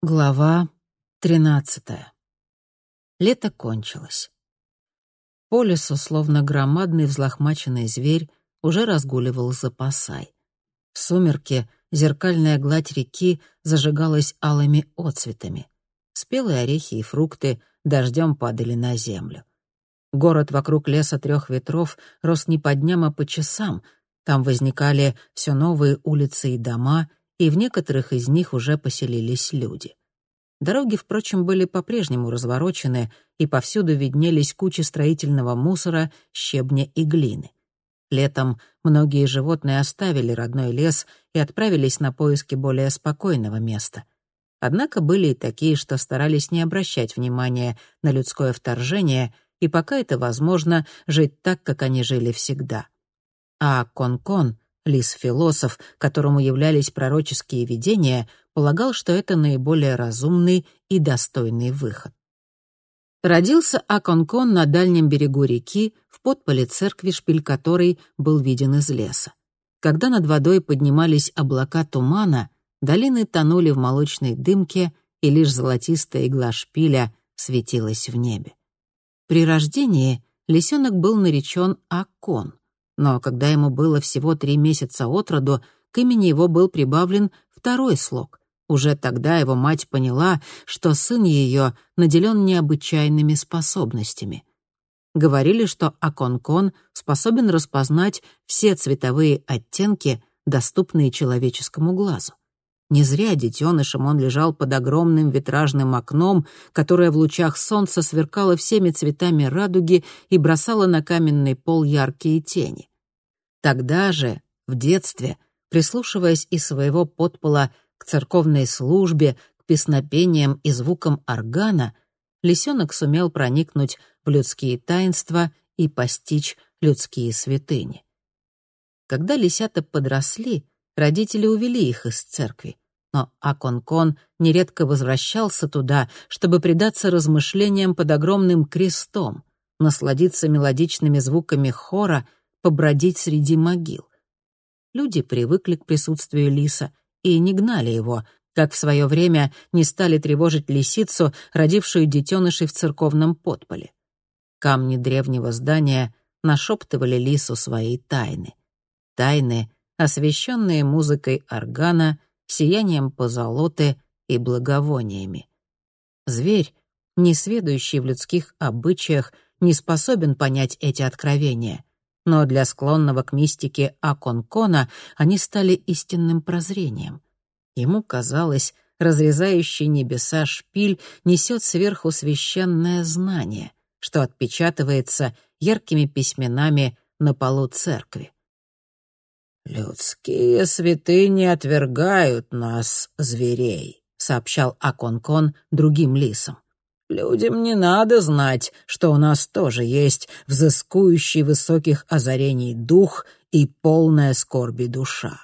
Глава тринадцатая. Лето кончилось. По лесу, словно громадный взлохмаченный зверь, уже разгуливал запасай. В сумерке зеркальная гладь реки зажигалась алыми отцветами. Спелые орехи и фрукты дождем падали на землю. Город вокруг леса трех ветров рос не по дням, а по часам. Там возникали все новые улицы и дома — и в некоторых из них уже поселились люди. Дороги, впрочем, были по-прежнему разворочены, и повсюду виднелись кучи строительного мусора, щебня и глины. Летом многие животные оставили родной лес и отправились на поиски более спокойного места. Однако были и такие, что старались не обращать внимания на людское вторжение и, пока это возможно, жить так, как они жили всегда. А Кон-Кон — Лис-философ, которому являлись пророческие видения, полагал, что это наиболее разумный и достойный выход. Родился Аконкон на дальнем берегу реки, в подполе церкви, шпиль которой был виден из леса. Когда над водой поднимались облака тумана, долины тонули в молочной дымке, и лишь золотистая игла шпиля светилась в небе. При рождении лисенок был наречен Акон, но когда ему было всего три месяца от роду, к имени его был прибавлен второй слог. Уже тогда его мать поняла, что сын ее наделен необычайными способностями. Говорили, что Аконкон способен распознать все цветовые оттенки, доступные человеческому глазу. Не зря детенышем он лежал под огромным витражным окном, которое в лучах солнца сверкало всеми цветами радуги и бросало на каменный пол яркие тени. Тогда же, в детстве, прислушиваясь из своего подпола к церковной службе, к песнопениям и звукам органа, лисенок сумел проникнуть в людские таинства и постичь людские святыни. Когда лисята подросли, родители увели их из церкви, но Аконкон нередко возвращался туда, чтобы предаться размышлениям под огромным крестом, насладиться мелодичными звуками хора побродить среди могил. Люди привыкли к присутствию лиса и не гнали его, как в свое время не стали тревожить лисицу, родившую детенышей в церковном подполе. Камни древнего здания нашептывали лису свои тайны. Тайны, освещенные музыкой органа, сиянием позолоты и благовониями. Зверь, не сведущий в людских обычаях, не способен понять эти откровения но для склонного к мистике Аконкона они стали истинным прозрением. Ему казалось, разрезающий небеса шпиль несет сверху священное знание, что отпечатывается яркими письменами на полу церкви. «Людские святыни отвергают нас, зверей», — сообщал Аконкон другим лисам. Людям не надо знать, что у нас тоже есть взыскующий высоких озарений дух и полная скорби душа.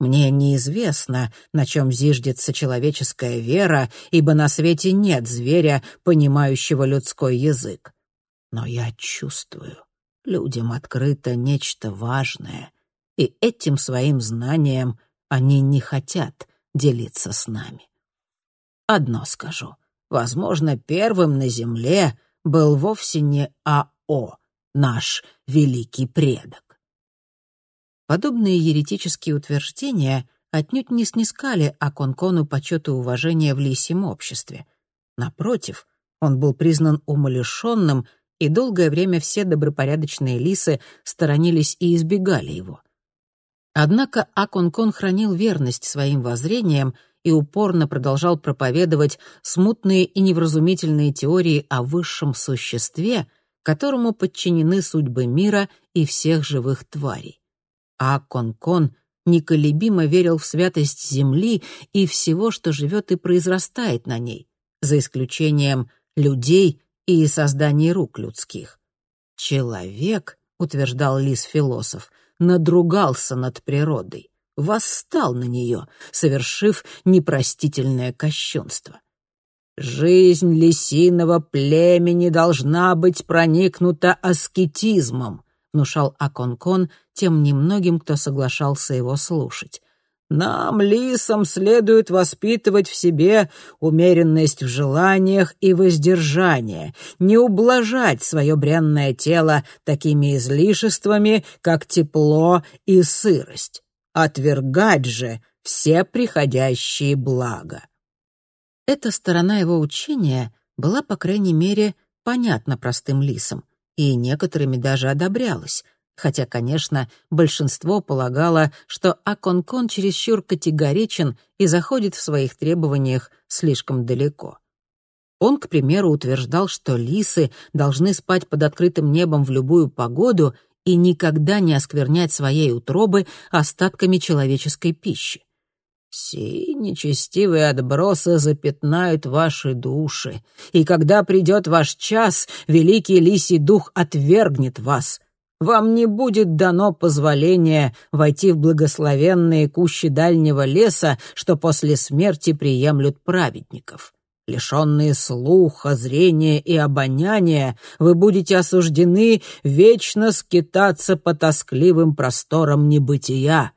Мне неизвестно, на чем зиждется человеческая вера, ибо на свете нет зверя, понимающего людской язык. Но я чувствую, людям открыто нечто важное, и этим своим знанием они не хотят делиться с нами. Одно скажу — Возможно, первым на Земле был вовсе не АО, наш великий предок. Подобные еретические утверждения отнюдь не снискали Аконкону почет и уважения в лисьем обществе. Напротив, он был признан умалишенным, и долгое время все добропорядочные лисы сторонились и избегали его. Однако Аконкон хранил верность своим воззрениям и упорно продолжал проповедовать смутные и невразумительные теории о высшем существе, которому подчинены судьбы мира и всех живых тварей. А Кон-Кон неколебимо верил в святость Земли и всего, что живет и произрастает на ней, за исключением людей и созданий рук людских. «Человек», — утверждал лис-философ, — надругался над природой восстал на нее, совершив непростительное кощунство. «Жизнь лисиного племени должна быть проникнута аскетизмом», внушал Аконкон тем немногим, кто соглашался его слушать. Нам, лисам, следует воспитывать в себе умеренность в желаниях и воздержание, не ублажать свое бренное тело такими излишествами, как тепло и сырость, отвергать же все приходящие блага. Эта сторона его учения была, по крайней мере, понятна простым лисам, и некоторыми даже одобрялась, хотя, конечно, большинство полагало, что Аконкон чересчур категоричен и заходит в своих требованиях слишком далеко. Он, к примеру, утверждал, что лисы должны спать под открытым небом в любую погоду и никогда не осквернять своей утробы остатками человеческой пищи. «Сии нечестивые отбросы запятнают ваши души, и когда придет ваш час, великий лисий дух отвергнет вас», вам не будет дано позволение войти в благословенные кущи дальнего леса, что после смерти приемлют праведников. Лишенные слуха, зрения и обоняния, вы будете осуждены вечно скитаться по тоскливым просторам небытия.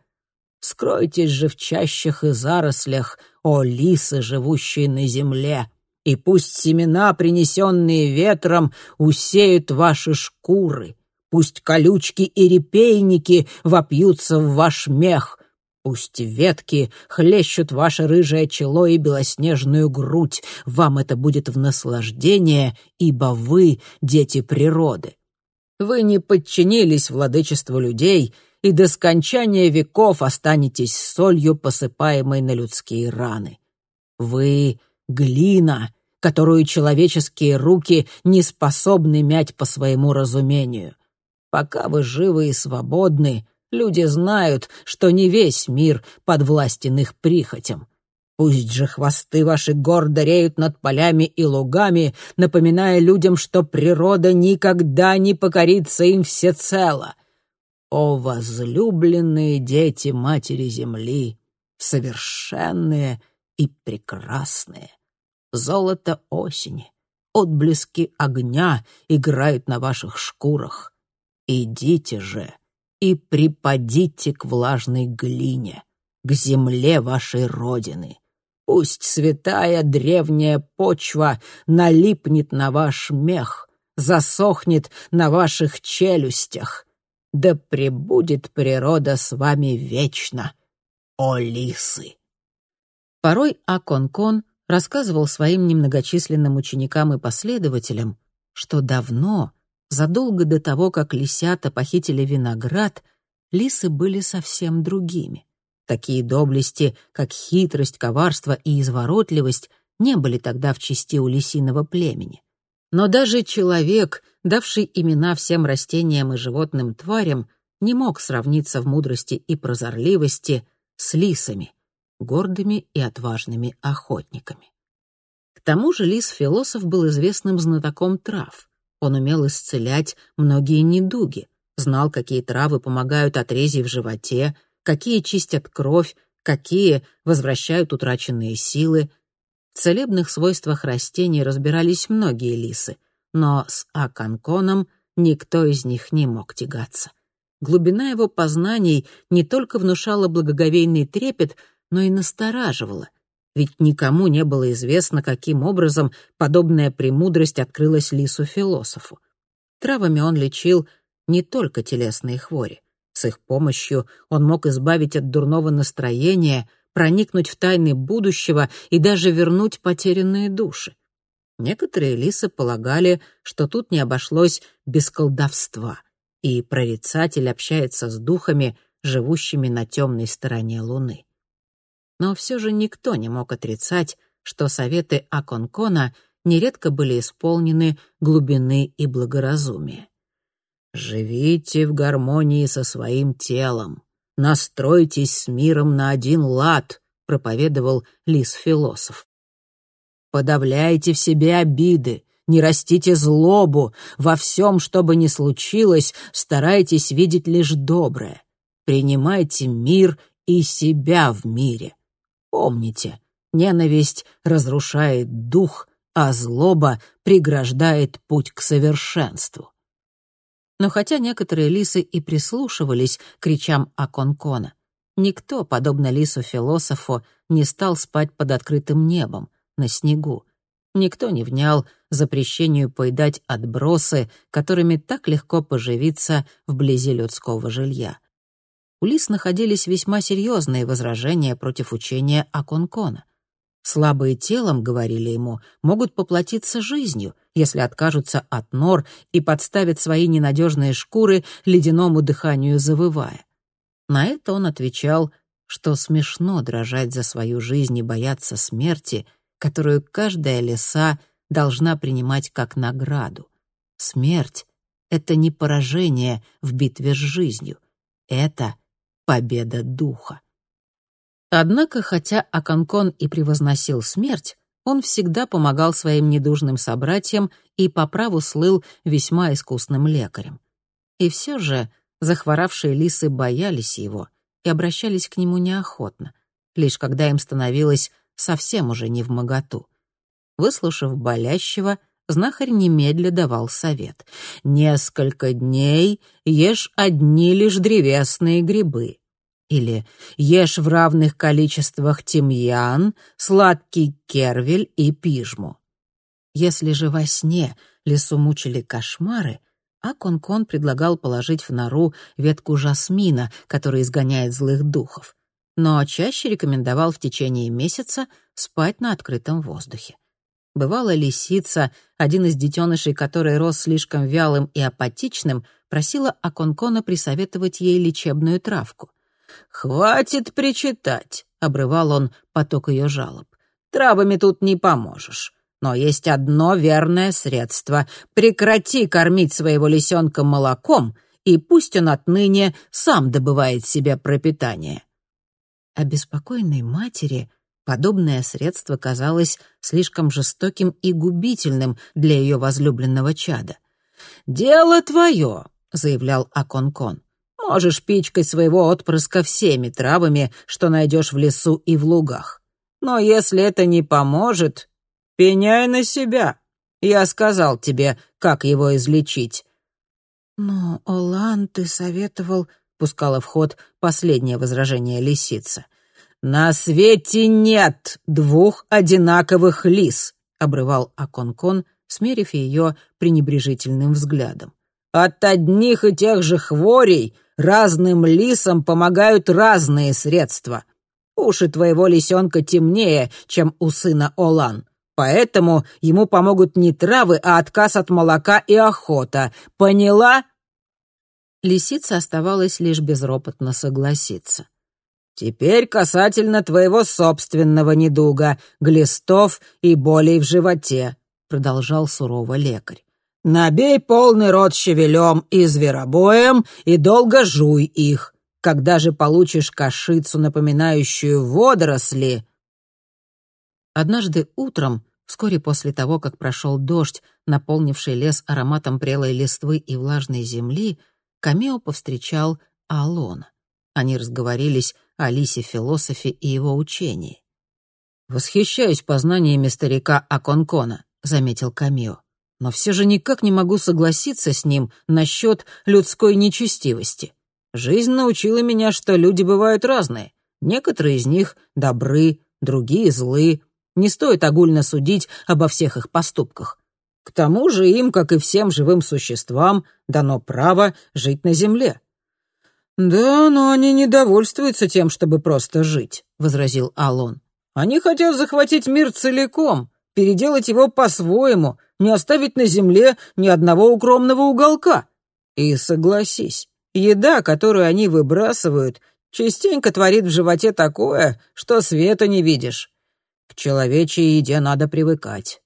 Скройтесь же в чащах и зарослях, о лисы, живущие на земле, и пусть семена, принесенные ветром, усеют ваши шкуры, Пусть колючки и репейники вопьются в ваш мех. Пусть ветки хлещут ваше рыжее чело и белоснежную грудь. Вам это будет в наслаждение, ибо вы — дети природы. Вы не подчинились владычеству людей и до скончания веков останетесь солью, посыпаемой на людские раны. Вы — глина, которую человеческие руки не способны мять по своему разумению. Пока вы живы и свободны, люди знают, что не весь мир подвластен их прихотям. Пусть же хвосты ваши гордо реют над полями и лугами, напоминая людям, что природа никогда не покорится им всецело. О, возлюбленные дети Матери Земли, совершенные и прекрасные! Золото осени, отблески огня играют на ваших шкурах. Идите же и припадите к влажной глине, к земле вашей родины. Пусть святая древняя почва налипнет на ваш мех, засохнет на ваших челюстях. Да пребудет природа с вами вечно, о лисы!» Порой Акон-Кон рассказывал своим немногочисленным ученикам и последователям, что давно Задолго до того, как лисята похитили виноград, лисы были совсем другими. Такие доблести, как хитрость, коварство и изворотливость, не были тогда в чести у лисиного племени. Но даже человек, давший имена всем растениям и животным тварям, не мог сравниться в мудрости и прозорливости с лисами, гордыми и отважными охотниками. К тому же лис-философ был известным знатоком трав. Он умел исцелять многие недуги, знал, какие травы помогают от рези в животе, какие чистят кровь, какие возвращают утраченные силы. В целебных свойствах растений разбирались многие лисы, но с Аканконом никто из них не мог тягаться. Глубина его познаний не только внушала благоговейный трепет, но и настораживала, ведь никому не было известно, каким образом подобная премудрость открылась лису-философу. Травами он лечил не только телесные хвори. С их помощью он мог избавить от дурного настроения, проникнуть в тайны будущего и даже вернуть потерянные души. Некоторые лисы полагали, что тут не обошлось без колдовства, и прорицатель общается с духами, живущими на темной стороне Луны но все же никто не мог отрицать, что советы Аконкона нередко были исполнены глубины и благоразумия. «Живите в гармонии со своим телом, настройтесь с миром на один лад», — проповедовал лис-философ. «Подавляйте в себе обиды, не растите злобу, во всем, что бы ни случилось, старайтесь видеть лишь доброе. Принимайте мир и себя в мире. Помните, ненависть разрушает дух, а злоба преграждает путь к совершенству. Но хотя некоторые лисы и прислушивались к речам Аконкона, Никто, подобно лису-философу, не стал спать под открытым небом, на снегу. Никто не внял запрещению поедать отбросы, которыми так легко поживиться вблизи людского жилья. Лис находились весьма серьезные возражения против учения Аконкона. Слабые телом, говорили ему, могут поплатиться жизнью, если откажутся от нор и подставят свои ненадежные шкуры ледяному дыханию завывая. На это он отвечал, что смешно дрожать за свою жизнь и бояться смерти, которую каждая лиса должна принимать как награду. Смерть — это не поражение в битве с жизнью, это победа духа. Однако, хотя Аканкон и превозносил смерть, он всегда помогал своим недужным собратьям и по праву слыл весьма искусным лекарем. И все же захворавшие лисы боялись его и обращались к нему неохотно, лишь когда им становилось совсем уже не в моготу. Выслушав болящего, знахарь немедля давал совет. «Несколько дней ешь одни лишь древесные грибы». Или «Ешь в равных количествах тимьян, сладкий кервель и пижму». Если же во сне лесу мучили кошмары, а Конкон предлагал положить в нору ветку жасмина, которая изгоняет злых духов. Но чаще рекомендовал в течение месяца спать на открытом воздухе. Бывала лисица, один из детенышей которой рос слишком вялым и апатичным, просила Аконкона присоветовать ей лечебную травку. «Хватит причитать», — обрывал он поток ее жалоб. «Травами тут не поможешь. Но есть одно верное средство. Прекрати кормить своего лисенка молоком, и пусть он отныне сам добывает себе пропитание». Обеспокоенной матери подобное средство казалось слишком жестоким и губительным для ее возлюбленного чада. «Дело твое», — заявлял Аконкон. «Можешь пичкать своего отпрыска всеми травами, что найдешь в лесу и в лугах. Но если это не поможет, «Пеняй на себя. Я сказал тебе, как его излечить». «Но, Олан, ты советовал...» — пускала в ход последнее возражение лисица. «На свете нет двух одинаковых лис», — обрывал Аконкон, смерив ее пренебрежительным взглядом. «От одних и тех же хворей разным лисам помогают разные средства. Уши твоего лисенка темнее, чем у сына Олан. Поэтому ему помогут не травы, а отказ от молока и охота. Поняла?» Лисица оставалась лишь безропотно согласиться. «Теперь касательно твоего собственного недуга, глистов и болей в животе», — продолжал сурово лекарь. «Набей полный рот щавелем и зверобоем и долго жуй их. Когда же получишь кашицу, напоминающую водоросли, Однажды утром, вскоре после того, как прошел дождь, наполнивший лес ароматом прелой листвы и влажной земли, Камео повстречал Алона. Они разговорились о Лисе-философе и его учении. «Восхищаюсь познаниями старика Аконкона», — заметил Камео. «Но все же никак не могу согласиться с ним насчет людской нечестивости. Жизнь научила меня, что люди бывают разные. Некоторые из них добры, другие злы, не стоит огульно судить обо всех их поступках. К тому же им, как и всем живым существам, дано право жить на земле. «Да, но они не довольствуются тем, чтобы просто жить», — возразил Алон. «Они хотят захватить мир целиком, переделать его по-своему, не оставить на земле ни одного укромного уголка. И согласись, еда, которую они выбрасывают, частенько творит в животе такое, что света не видишь. К человечьей еде надо привыкать».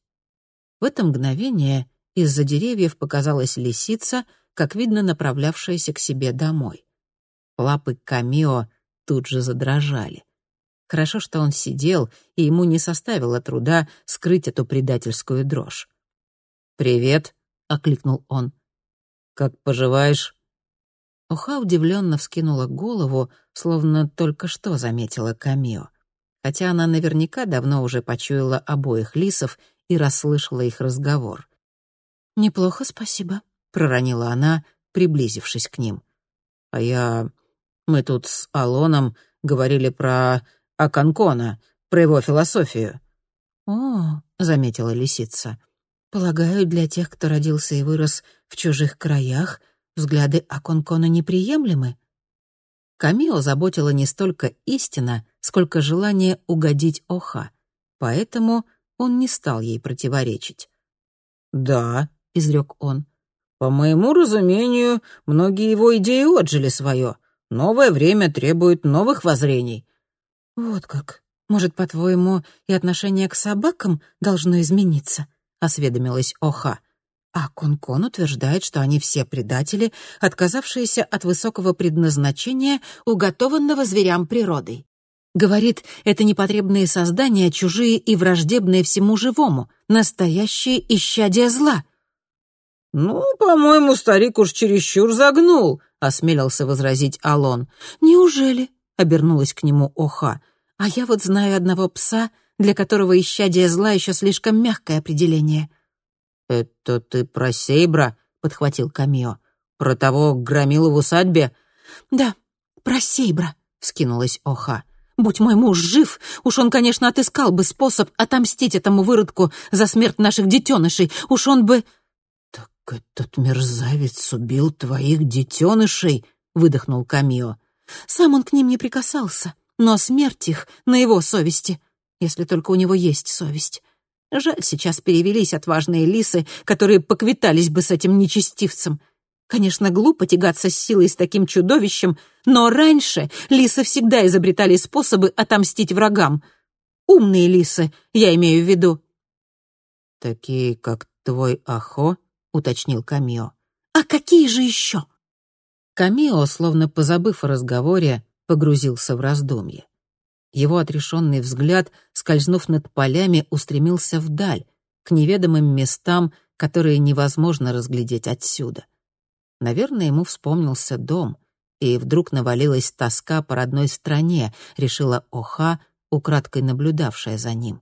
В это мгновение из-за деревьев показалась лисица, как видно, направлявшаяся к себе домой. Лапы Камио тут же задрожали. Хорошо, что он сидел, и ему не составило труда скрыть эту предательскую дрожь. «Привет», — окликнул он. «Как поживаешь?» Уха удивленно вскинула голову, словно только что заметила Камио хотя она наверняка давно уже почуяла обоих лисов и расслышала их разговор. «Неплохо, спасибо», — проронила она, приблизившись к ним. «А я... Мы тут с Алоном говорили про Аканкона, про его философию». «О», — заметила лисица, — «полагаю, для тех, кто родился и вырос в чужих краях, взгляды Аконкона неприемлемы?» Камио заботила не столько истина, сколько желание угодить Оха, поэтому он не стал ей противоречить. «Да», — изрек он, — «по моему разумению, многие его идеи отжили свое. Новое время требует новых воззрений». «Вот как. Может, по-твоему, и отношение к собакам должно измениться?» — осведомилась Оха. А Конкон утверждает, что они все предатели, отказавшиеся от высокого предназначения, уготованного зверям природой. Говорит, это непотребные создания, чужие и враждебные всему живому, настоящие исчадия зла. «Ну, по-моему, старик уж чересчур загнул», — осмелился возразить Алон. «Неужели?» — обернулась к нему Оха. «А я вот знаю одного пса, для которого исчадие зла еще слишком мягкое определение». «Это ты про Сейбра?» — подхватил Камио. «Про того громилу в усадьбе?» «Да, про Сейбра», — вскинулась Оха. «Будь мой муж жив, уж он, конечно, отыскал бы способ отомстить этому выродку за смерть наших детенышей. Уж он бы...» «Так этот мерзавец убил твоих детенышей?» — выдохнул Камио. «Сам он к ним не прикасался, но смерть их на его совести, если только у него есть совесть. Жаль, сейчас перевелись отважные лисы, которые поквитались бы с этим нечестивцем. Конечно, глупо тягаться с силой с таким чудовищем, но раньше лисы всегда изобретали способы отомстить врагам. Умные лисы, я имею в виду. «Такие, как твой Ахо?» — уточнил Камио. «А какие же еще?» Камио, словно позабыв о разговоре, погрузился в раздумье. Его отрешенный взгляд, скользнув над полями, устремился вдаль, к неведомым местам, которые невозможно разглядеть отсюда. Наверное, ему вспомнился дом, и вдруг навалилась тоска по родной стране, решила Оха, украдкой наблюдавшая за ним.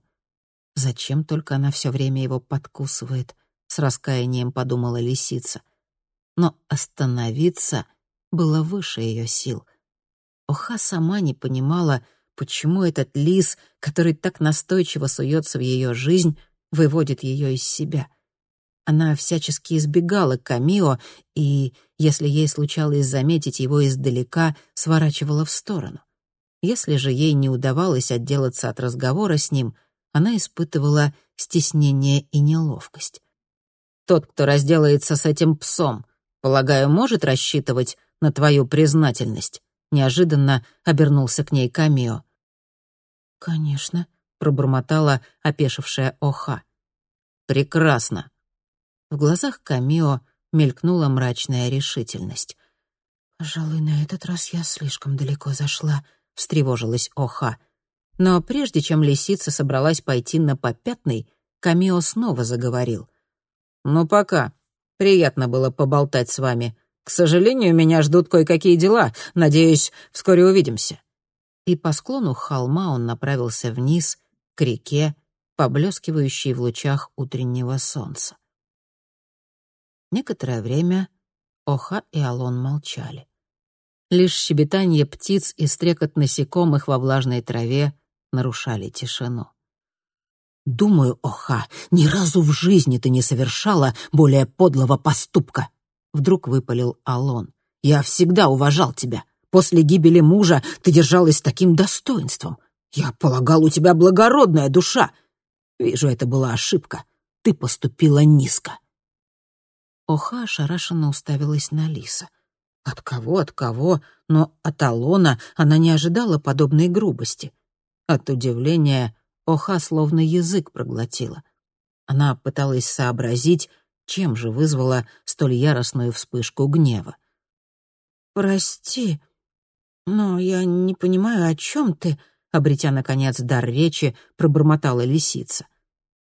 Зачем только она все время его подкусывает, с раскаянием подумала лисица. Но остановиться было выше ее сил. Оха сама не понимала, Почему этот лис, который так настойчиво суется в ее жизнь, выводит ее из себя? Она всячески избегала Камио и, если ей случалось заметить его издалека, сворачивала в сторону. Если же ей не удавалось отделаться от разговора с ним, она испытывала стеснение и неловкость. Тот, кто разделается с этим псом, полагаю, может рассчитывать на твою признательность?» Неожиданно обернулся к ней Камио. «Конечно», — пробормотала опешившая Оха. «Прекрасно». В глазах Камио мелькнула мрачная решительность. «Пожалуй, на этот раз я слишком далеко зашла», — встревожилась Оха. Но прежде чем лисица собралась пойти на попятный, Камио снова заговорил. «Ну, пока. Приятно было поболтать с вами. К сожалению, меня ждут кое-какие дела. Надеюсь, вскоре увидимся» и по склону холма он направился вниз, к реке, поблескивающей в лучах утреннего солнца. Некоторое время Оха и Алон молчали. Лишь щебетание птиц и стрекот насекомых во влажной траве нарушали тишину. «Думаю, Оха, ни разу в жизни ты не совершала более подлого поступка», — вдруг выпалил Алон. «Я всегда уважал тебя. После гибели мужа ты держалась таким достоинством. Я полагал, у тебя благородная душа. Вижу, это была ошибка. Ты поступила низко». Оха ошарашенно уставилась на Лиса. От кого, от кого, но от Алона она не ожидала подобной грубости. От удивления Оха словно язык проглотила. Она пыталась сообразить, чем же вызвала столь яростную вспышку гнева. «Прости», «Но я не понимаю, о чем ты?» — обретя, наконец, дар речи, пробормотала лисица.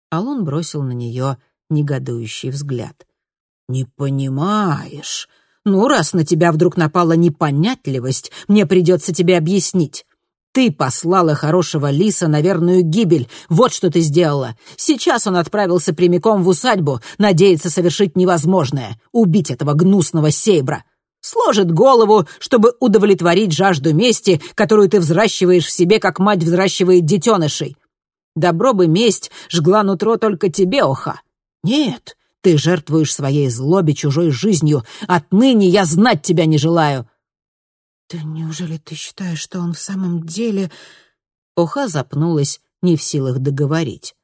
Алон бросил на нее негодующий взгляд. «Не понимаешь? Ну, раз на тебя вдруг напала непонятливость, мне придется тебе объяснить. Ты послала хорошего лиса на верную гибель. Вот что ты сделала. Сейчас он отправился прямиком в усадьбу, надеется совершить невозможное — убить этого гнусного сейбра. Сложит голову, чтобы удовлетворить жажду мести, которую ты взращиваешь в себе, как мать взращивает детенышей. Добро бы месть жгла нутро только тебе, Оха. Нет, ты жертвуешь своей злобе чужой жизнью. Отныне я знать тебя не желаю». «Да неужели ты считаешь, что он в самом деле...» Оха запнулась, не в силах договорить.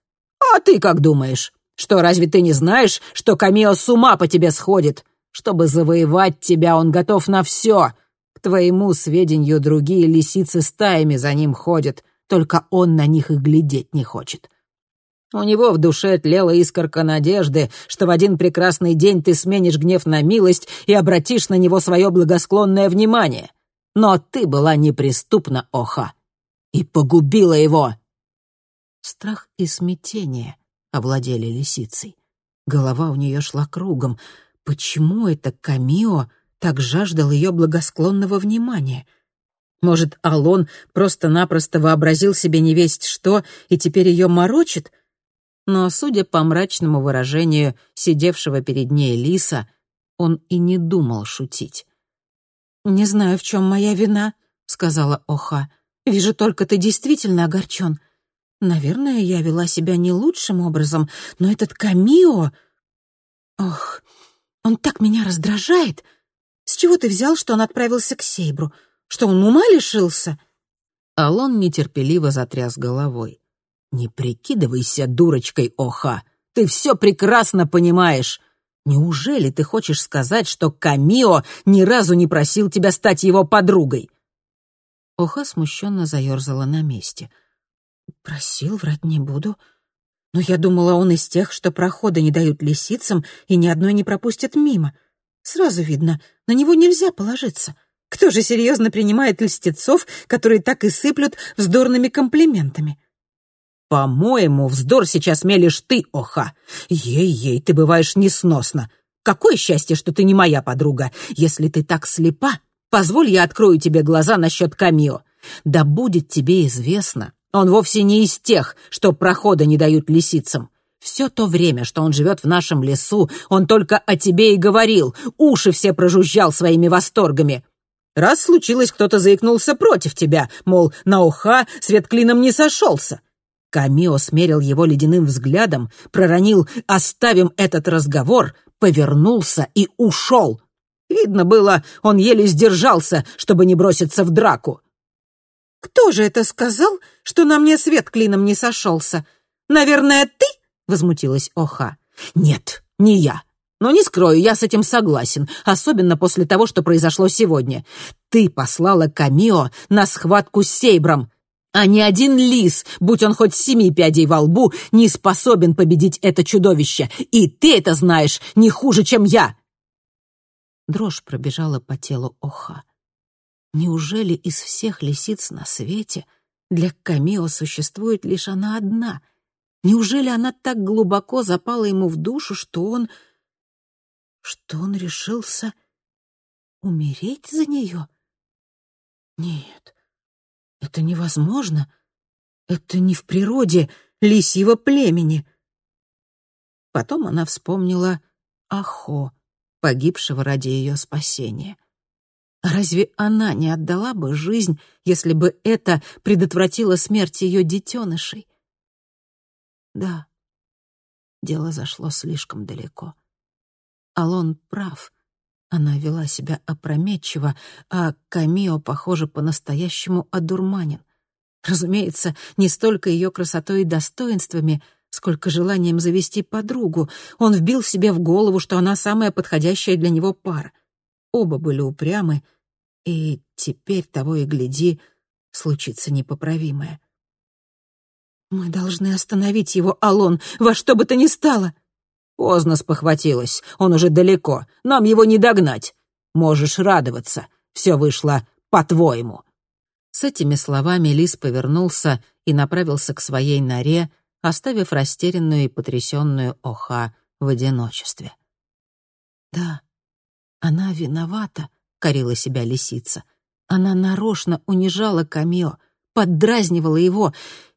«А ты как думаешь? Что, разве ты не знаешь, что Камио с ума по тебе сходит? Чтобы завоевать тебя, он готов на все. К твоему сведению, другие лисицы стаями за ним ходят, только он на них и глядеть не хочет. У него в душе тлела искорка надежды, что в один прекрасный день ты сменишь гнев на милость и обратишь на него свое благосклонное внимание. Но ты была неприступна, Оха, и погубила его. Страх и смятение овладели лисицей. Голова у нее шла кругом. Почему это Камио так жаждал ее благосклонного внимания? Может, Алон просто-напросто вообразил себе невесть что и теперь ее морочит — но, судя по мрачному выражению сидевшего перед ней лиса, он и не думал шутить. «Не знаю, в чем моя вина», — сказала Оха. «Вижу только, ты действительно огорчен. Наверное, я вела себя не лучшим образом, но этот Камио... Ох, он так меня раздражает. С чего ты взял, что он отправился к Сейбру? Что он ума лишился?» Алон нетерпеливо затряс головой. «Не прикидывайся дурочкой, Оха. Ты все прекрасно понимаешь. Неужели ты хочешь сказать, что Камио ни разу не просил тебя стать его подругой?» Оха смущенно заерзала на месте. «Просил, врать не буду. Но я думала, он из тех, что прохода не дают лисицам и ни одной не пропустят мимо. Сразу видно, на него нельзя положиться. Кто же серьезно принимает льстецов, которые так и сыплют вздорными комплиментами?» «По-моему, вздор сейчас мелешь ты, Оха. Ей-ей, ты бываешь несносно. Какое счастье, что ты не моя подруга. Если ты так слепа, позволь я открою тебе глаза насчет Камио. Да будет тебе известно, он вовсе не из тех, что прохода не дают лисицам. Все то время, что он живет в нашем лесу, он только о тебе и говорил, уши все прожужжал своими восторгами. Раз случилось, кто-то заикнулся против тебя, мол, на уха свет клином не сошелся. Камио смерил его ледяным взглядом, проронил «Оставим этот разговор», повернулся и ушел. Видно было, он еле сдержался, чтобы не броситься в драку. «Кто же это сказал, что на мне свет клином не сошелся? Наверное, ты?» — возмутилась Оха. «Нет, не я. Но не скрою, я с этим согласен, особенно после того, что произошло сегодня. Ты послала Камио на схватку с Сейбром, а ни один лис, будь он хоть семи пядей во лбу, не способен победить это чудовище. И ты это знаешь не хуже, чем я!» Дрожь пробежала по телу Оха. Неужели из всех лисиц на свете для Камио существует лишь она одна? Неужели она так глубоко запала ему в душу, что он... что он решился умереть за нее? Нет, это невозможно. Это не в природе лисьего племени. Потом она вспомнила Ахо, погибшего ради ее спасения. Разве она не отдала бы жизнь, если бы это предотвратило смерть ее детенышей? Да, дело зашло слишком далеко. Алон прав. Она вела себя опрометчиво, а Камио, похоже, по-настоящему одурманен. Разумеется, не столько ее красотой и достоинствами, сколько желанием завести подругу. Он вбил себе в голову, что она самая подходящая для него пара. Оба были упрямы, и теперь того и гляди, случится непоправимое. «Мы должны остановить его, Алон, во что бы то ни стало!» Поздно спохватилась, он уже далеко, нам его не догнать. Можешь радоваться, все вышло по-твоему». С этими словами Лис повернулся и направился к своей норе, оставив растерянную и потрясенную Оха в одиночестве. «Да, она виновата», — корила себя лисица. Она нарочно унижала Камио, поддразнивала его,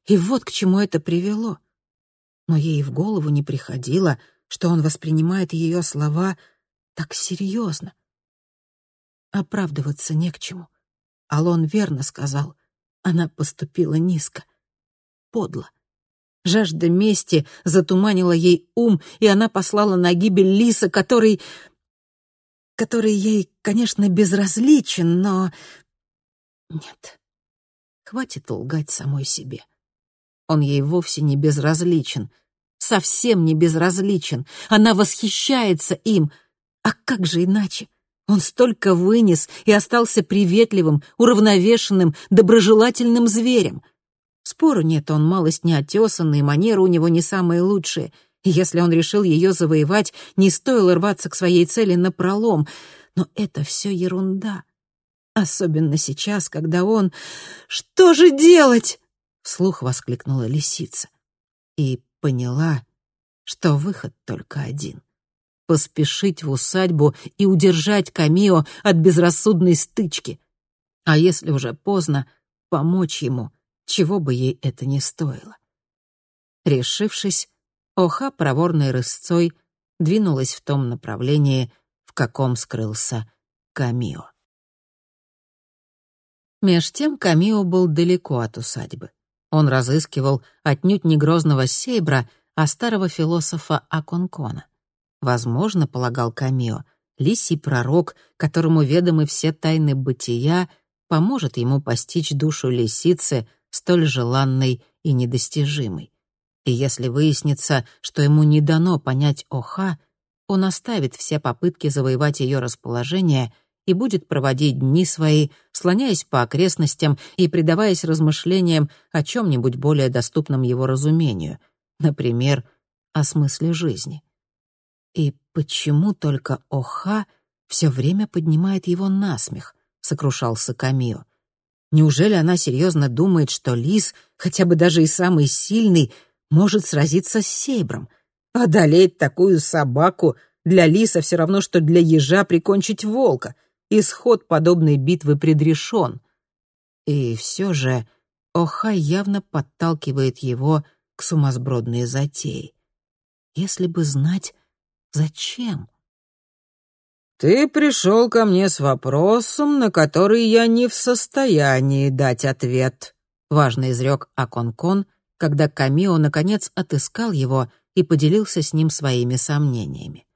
и вот к чему это привело. Но ей в голову не приходило, что он воспринимает ее слова так серьезно. Оправдываться не к чему. Алон верно сказал. Она поступила низко. Подло. Жажда мести затуманила ей ум, и она послала на гибель Лиса, который... который ей, конечно, безразличен, но... Нет, хватит лгать самой себе. Он ей вовсе не безразличен, совсем не безразличен. Она восхищается им. А как же иначе? Он столько вынес и остался приветливым, уравновешенным, доброжелательным зверем. Спору нет, он малость неотесанный, манеры у него не самые лучшие. Если он решил ее завоевать, не стоило рваться к своей цели напролом. Но это все ерунда. Особенно сейчас, когда он... «Что же делать?» — вслух воскликнула лисица. И поняла, что выход только один поспешить в усадьбу и удержать Камио от безрассудной стычки. А если уже поздно, помочь ему, чего бы ей это ни стоило. Решившись, Оха проворной рысцой двинулась в том направлении, в каком скрылся Камио. Меж тем Камио был далеко от усадьбы. Он разыскивал отнюдь не грозного Сейбра, а старого философа Аконкона. Возможно, полагал Камио, лисий пророк, которому ведомы все тайны бытия, поможет ему постичь душу лисицы, столь желанной и недостижимой. И если выяснится, что ему не дано понять Оха, он оставит все попытки завоевать ее расположение и будет проводить дни свои, слоняясь по окрестностям и предаваясь размышлениям о чем-нибудь более доступном его разумению, например, о смысле жизни. И почему только Оха все время поднимает его на смех, сокрушался Камио. Неужели она серьезно думает, что лис, хотя бы даже и самый сильный, может сразиться с сейбром? Одолеть такую собаку для лиса все равно, что для ежа прикончить волка. Исход подобной битвы предрешен. И все же Оха явно подталкивает его к сумасбродной затее. Если бы знать, Зачем? «Ты пришел ко мне с вопросом, на который я не в состоянии дать ответ», — важно изрек Аконкон, когда Камио наконец отыскал его и поделился с ним своими сомнениями.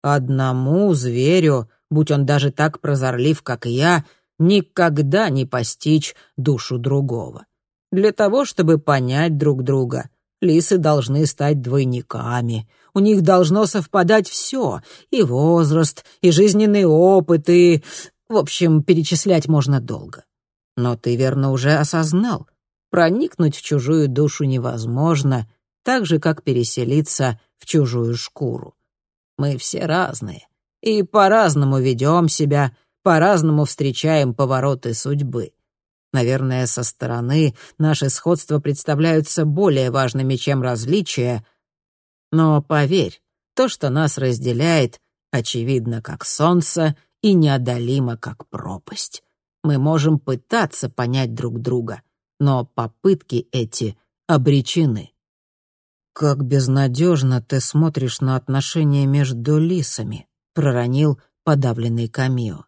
«Одному зверю, будь он даже так прозорлив, как я, никогда не постичь душу другого. Для того, чтобы понять друг друга, лисы должны стать двойниками, у них должно совпадать все — и возраст, и жизненный опыт, и... В общем, перечислять можно долго. Но ты, верно, уже осознал, проникнуть в чужую душу невозможно, так же, как переселиться в чужую шкуру. Мы все разные, и по-разному ведем себя, по-разному встречаем повороты судьбы. Наверное, со стороны наши сходства представляются более важными, чем различия, но поверь, то, что нас разделяет, очевидно, как солнце и неодолимо, как пропасть. Мы можем пытаться понять друг друга, но попытки эти обречены. «Как безнадежно ты смотришь на отношения между лисами», — проронил подавленный Камио.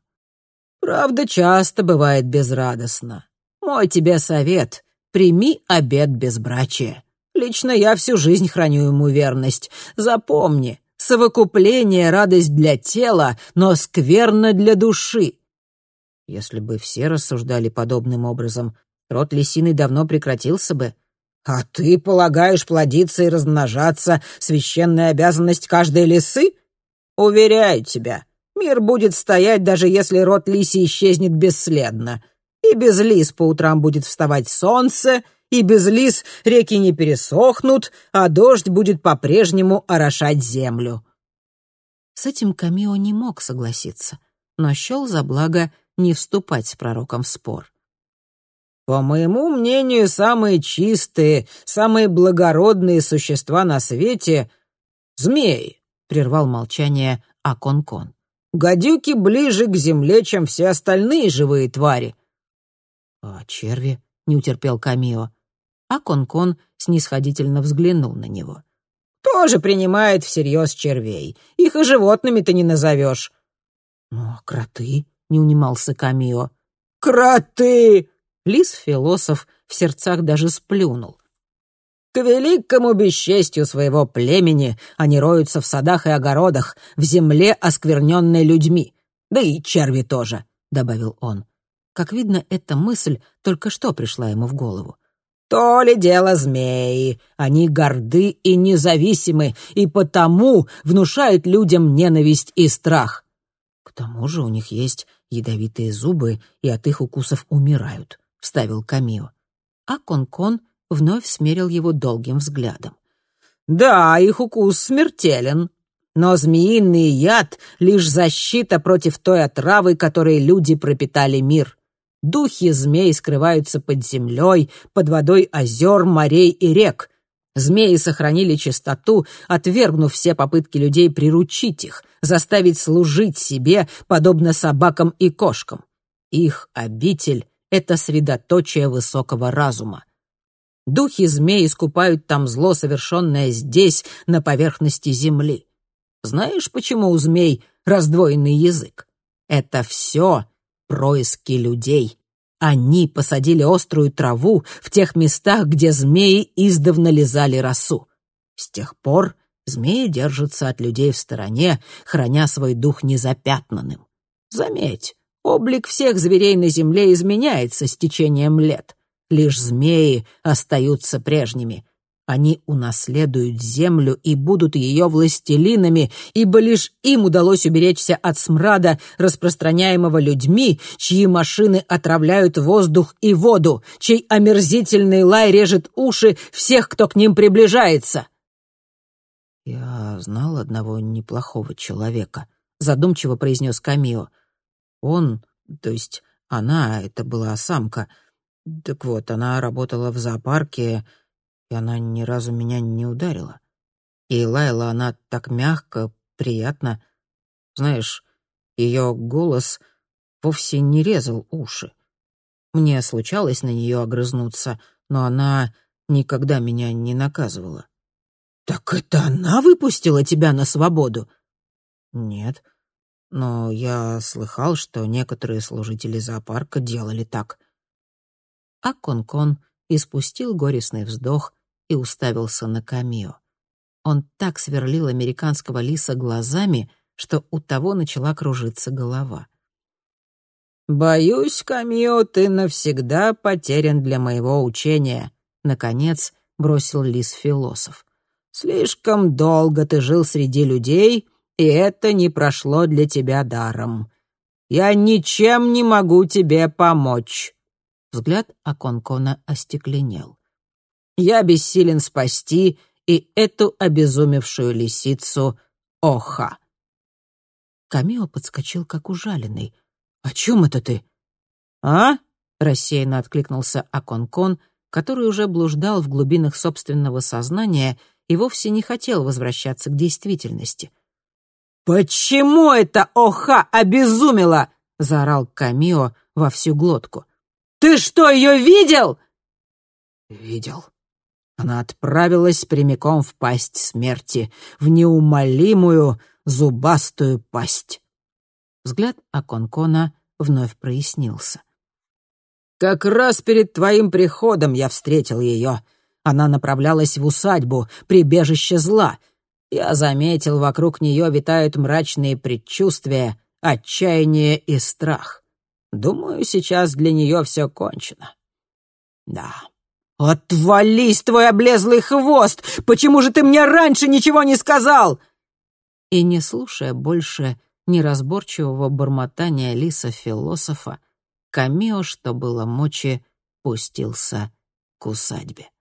«Правда, часто бывает безрадостно. Мой тебе совет — прими обет безбрачия. Лично я всю жизнь храню ему верность. Запомни, совокупление — радость для тела, но скверно для души. Если бы все рассуждали подобным образом, род лисины давно прекратился бы. А ты полагаешь плодиться и размножаться — священная обязанность каждой лисы? Уверяю тебя, мир будет стоять, даже если род лиси исчезнет бесследно. И без лис по утрам будет вставать солнце, и без лис реки не пересохнут, а дождь будет по-прежнему орошать землю». С этим Камио не мог согласиться, но счел за благо не вступать с пророком в спор. «По моему мнению, самые чистые, самые благородные существа на свете — змеи», — прервал молчание Аконкон. «Гадюки ближе к земле, чем все остальные живые твари». «А черви?» — не утерпел Камио а Кон-Кон снисходительно взглянул на него. «Тоже принимает всерьез червей. Их и животными ты не назовешь». «Ну, а кроты?» — не унимался Камио. «Кроты!» Лис-философ в сердцах даже сплюнул. К великому бесчестью своего племени они роются в садах и огородах, в земле, оскверненной людьми. Да и черви тоже», — добавил он. Как видно, эта мысль только что пришла ему в голову. «То ли дело змеи. Они горды и независимы, и потому внушают людям ненависть и страх». «К тому же у них есть ядовитые зубы, и от их укусов умирают», — вставил Камио. А Кон-Кон вновь смерил его долгим взглядом. «Да, их укус смертелен, но змеиный яд — лишь защита против той отравы, которой люди пропитали мир. Духи змей скрываются под землей, под водой озер, морей и рек. Змеи сохранили чистоту, отвергнув все попытки людей приручить их, заставить служить себе, подобно собакам и кошкам. Их обитель — это средоточие высокого разума. Духи змей искупают там зло, совершенное здесь, на поверхности земли. Знаешь, почему у змей раздвоенный язык? Это все происки людей. Они посадили острую траву в тех местах, где змеи издавна лизали росу. С тех пор змеи держатся от людей в стороне, храня свой дух незапятнанным. Заметь, облик всех зверей на земле изменяется с течением лет. Лишь змеи остаются прежними. Они унаследуют землю и будут ее властелинами, ибо лишь им удалось уберечься от смрада, распространяемого людьми, чьи машины отравляют воздух и воду, чей омерзительный лай режет уши всех, кто к ним приближается. «Я знал одного неплохого человека», — задумчиво произнес Камио. «Он, то есть она, это была самка. Так вот, она работала в зоопарке...» и она ни разу меня не ударила. И лаяла она так мягко, приятно. Знаешь, ее голос вовсе не резал уши. Мне случалось на нее огрызнуться, но она никогда меня не наказывала. «Так это она выпустила тебя на свободу?» «Нет, но я слыхал, что некоторые служители зоопарка делали так». А Кон-Кон испустил горестный вздох и уставился на Камио. Он так сверлил американского лиса глазами, что у того начала кружиться голова. «Боюсь, Камио, ты навсегда потерян для моего учения», — наконец бросил лис-философ. «Слишком долго ты жил среди людей, и это не прошло для тебя даром. Я ничем не могу тебе помочь». Взгляд Аконкона остекленел. Я бессилен спасти и эту обезумевшую лисицу Оха. Камио подскочил, как ужаленный. «О чем это ты?» «А?» — рассеянно откликнулся Аконкон, который уже блуждал в глубинах собственного сознания и вовсе не хотел возвращаться к действительности. «Почему это Оха обезумела?» — заорал Камио во всю глотку. «Ты что, ее видел?» «Видел», она отправилась прямиком в пасть смерти, в неумолимую зубастую пасть. Взгляд Аконкона вновь прояснился. «Как раз перед твоим приходом я встретил ее. Она направлялась в усадьбу, прибежище зла. Я заметил, вокруг нее витают мрачные предчувствия, отчаяние и страх. Думаю, сейчас для нее все кончено. Да, «Отвались, твой облезлый хвост! Почему же ты мне раньше ничего не сказал?» И не слушая больше неразборчивого бормотания лиса-философа, Камио, что было мочи, пустился к усадьбе.